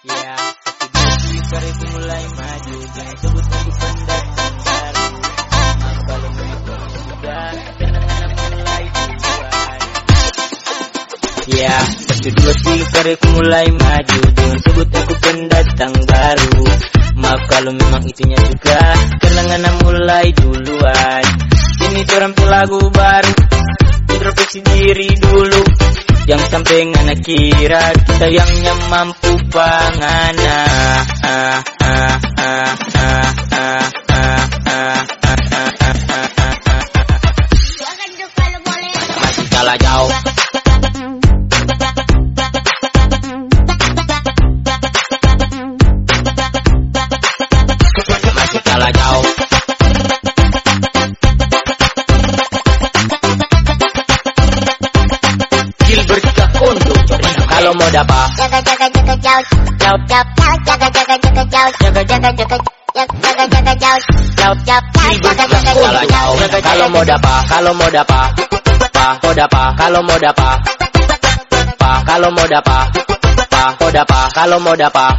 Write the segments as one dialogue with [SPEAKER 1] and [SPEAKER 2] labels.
[SPEAKER 1] Ya, tapi itu mulai maju. Duluan Ya, sebut aku pendatang baru. Maaf kalau memang itunya juga Kenangan mulai duluan. Ini orang lagu baru. Introspeksi diri dulu yang sampai ngana kira kita yang mampu pangana ah, ah, ah, ah, ah, ah, ah, jauh dapat
[SPEAKER 2] jaga jaga jaga jauh jauh jauh jauh jaga jaga jaga jauh jaga jaga jaga jaga jaga jauh jauh jauh jaga jaga
[SPEAKER 1] Kalau
[SPEAKER 2] jaga
[SPEAKER 1] jauh,
[SPEAKER 2] jauh
[SPEAKER 1] kalau mau dapat, kalau mau dapat, pa, mau dapat, kalau mau dapat, pa, kalau mau dapat, pa, mau dapat, kalau mau dapat.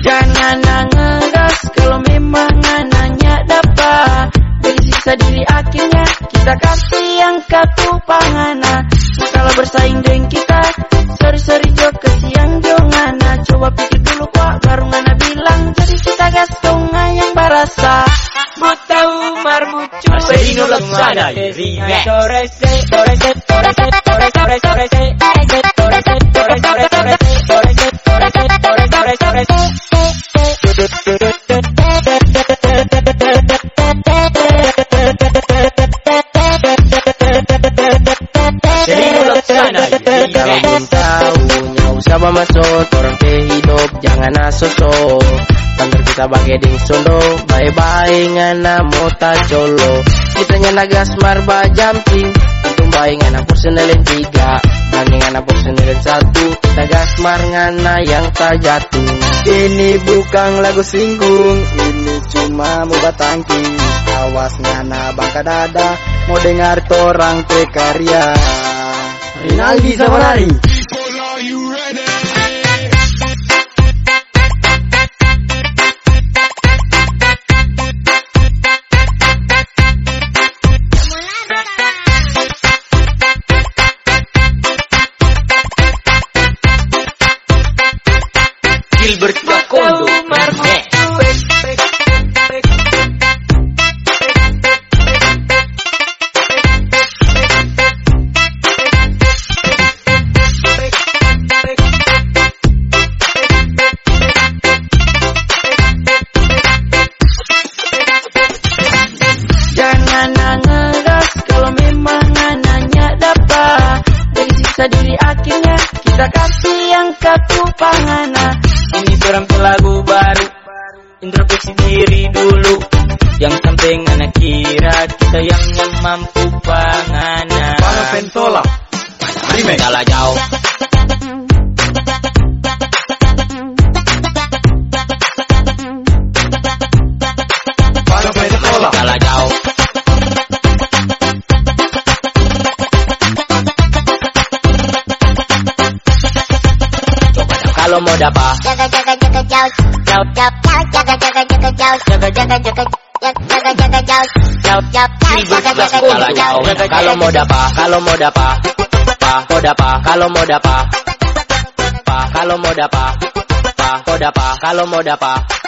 [SPEAKER 3] Jangan ngegas kalau memang nanya dapat Dari sisa diri akhirnya kita kasih yang kaku pangana Kalau bersaing dengan kita Sorry sorry jo kesiang jo ngana Coba pikir dulu kok baru ngana bilang Jadi kita gas tonga yang barasa Mau tahu marmu cuy
[SPEAKER 1] Marcelino Lozada Remix
[SPEAKER 3] Torese, torese, torese, torese, torese, torese
[SPEAKER 4] usah masuk orang ke hidup, jangan asoso. Tantar kita bagai ding solo, bye-bye ngana mota colo. Kita nyana gas marba jumping, itu bayi ngana personelin tiga. Bagi ngana personelin satu, kita gas mar ngana yang tak jatuh.
[SPEAKER 5] Ini bukan lagu singgung, ini cuma mau tangking. Awas ngana bangka dada, mau dengar torang prekarya. Rinaldi sama
[SPEAKER 3] akhirnya kita kasih yang kaku pangana.
[SPEAKER 1] Ini orang lagu baru. Introspeksi diri dulu. Yang sampai ngana kira Kita yang yang mampu pangana.
[SPEAKER 5] Palo Pentola.
[SPEAKER 1] Masih kalah jauh Mau dapat
[SPEAKER 2] jaga jaga jaga jauh jauh jauh jaga jaga jaga jauh jaga jaga jaga jaga jaga jauh jauh jauh jaga jaga jaga jauh
[SPEAKER 1] kalau mau dapat kalau mau dapat pa mau dapat kalau mau dapat pa kalau mau dapat pa mau dapat kalau mau dapat